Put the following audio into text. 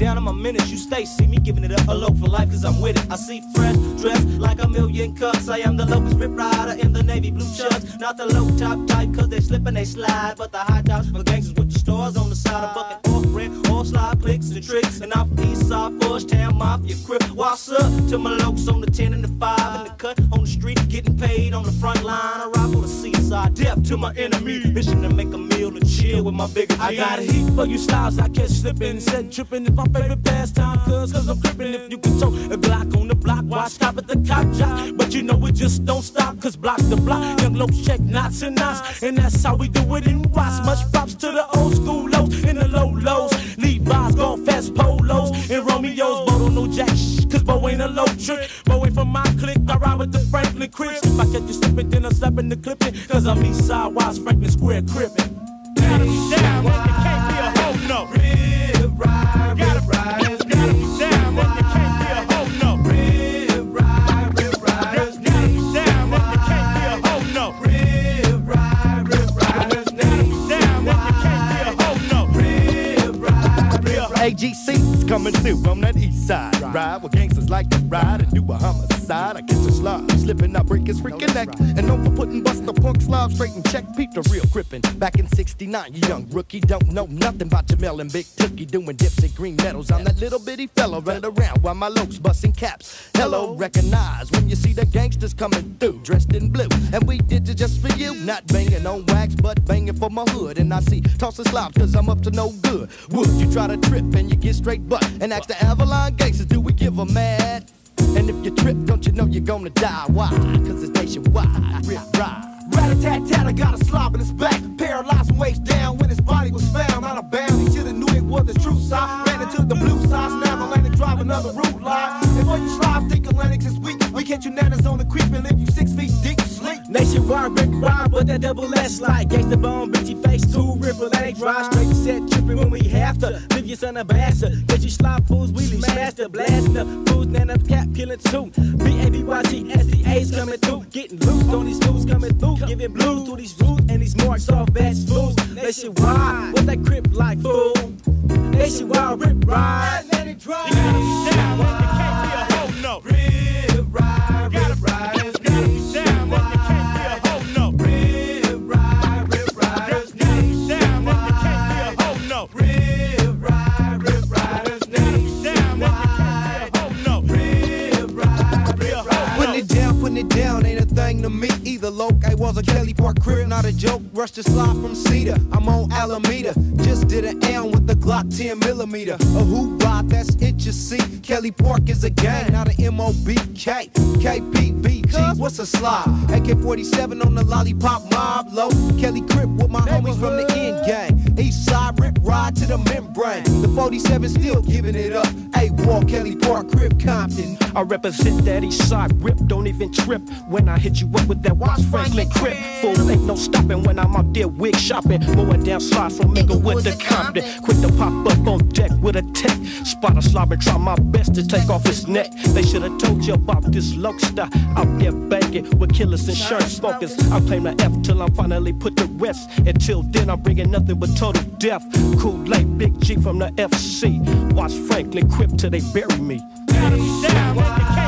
down in my minutes. You stay, see me giving it up a low for life, cause I'm with it. I see fresh, dressed like a million cups. I am the locust rip rider in the navy blue shirts. Not the low top type, cause they slip and they slide. But the high tops for gangsters with the stars on the side. A bucket off rent, all slide clicks and tricks. And off the east side, Fush Town Mafia crib. What's up to my lokes on the 10 and the 5 and the cut on the street, getting paid on the front line. I rock on the seaside, death to my enemy. Mission to make a chill with my bigger. I got a heat for you styles, I catch slipping. Said tripping if my favorite pastime, cuz, cause I'm crippin'. If you can tow a Glock on the block, why stop at the cop shop? But you know we just don't stop, cause block the block. Young low check knots and knots, and that's how we do it in Watts. Much props to the old school lows and the low lows. Levi's, gone fast polos, and Romeo's, Bo don't know jack shh, cause Bo ain't a low trick. Bo ain't from my clique, I ride with the Franklin Crips. If I catch you slipping, then I'm slapping the clipping, cause I'm east side, Wise Franklin Square crippin'. Gotta be down, you can't be a hoe, no. Rip, ride, coming through on that east side. Ride with gangsters like to ride and do a homicide. I catch a slob, slipping, I break his freaking neck. And known for putting Buster Punk slob straight and check. Peep the real gripping. Back in 69, you young rookie don't know nothing about Jamel and Big Tookie doing dips at green metals. I'm that little bitty fella running around while my lokes busting caps. Hello, recognize when you see the gangsters coming through, dressed in blue. And we did it just for you, not banging on wax, but banging for my hood. And I see tossing slobs cause I'm up to no good. Would you try to trip and you get straight butt? And ask the Avalon gangsters, do we give a mad? And if you trip, don't you know you're gonna die? Why? Cause it's nationwide. Rip, ride. Rat-a-tat-tat, I got a slob in his back. Paralyzed waist down when his body was found. Out of bounds, he shoulda knew it was the true side. Ran into the blue side, snap Atlantic, drive another route line. And when you slide, think Atlantic is weak. We catch you nanas on the creep and leave you six feet deep sleep. Nationwide, Rip Ride, but that double S like Gangsta bone, bitchy face, two ripple, that ain't drive straight set tripping when we have to. Leave your son a bastard, cause you slop fools, we leave master, blasting up fools, nan up cap, killing two. B-A-B-Y-T, S-D-A's coming through, getting loose on these fools coming through, giving blues to these rules and these marks off bad fools. Nationwide, what that grip like, fool? Nationwide, Rip Ride. Let it drive. It down, ain't a thing to me either. Loke, I was a Kelly Park Crip, not a joke. Rushed the slide from Cedar, I'm on Alameda. Just did an L with the Glock 10 millimeter. A ride, that's it, you see. Kelly Park is a gang, not a M-O-B-K. What's a slide? AK-47 on the lollipop mob low. Kelly Crip with my homies from the end gang. East side rip ride to the membrane. The 47 still giving it up. Hey, Wall Kelly Park Crip Compton. I represent that east side rip, don't even trip when I hit you up with that Watts Franklin Crip. Full ain't no stopping when I'm out there wig shopping. Mowing down slides from Inglewood to Compton. Quick to pop up on deck with a tech. Spot a slob and try my best to take off his neck. They should have told you about this out there banging with killers and shirt smokers. I claim the F till I'm finally put to rest. Until then, I'm bringing nothing but total death. Kool-Aid, Big G from the FC. Watts Franklin Crip till they bury me. Gotta be down, man, you can't